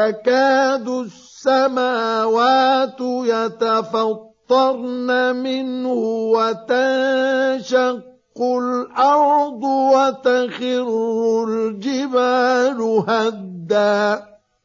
تكاد السماوات يتفطرن منه وتنشق الأرض وتخر الجبال هدّا.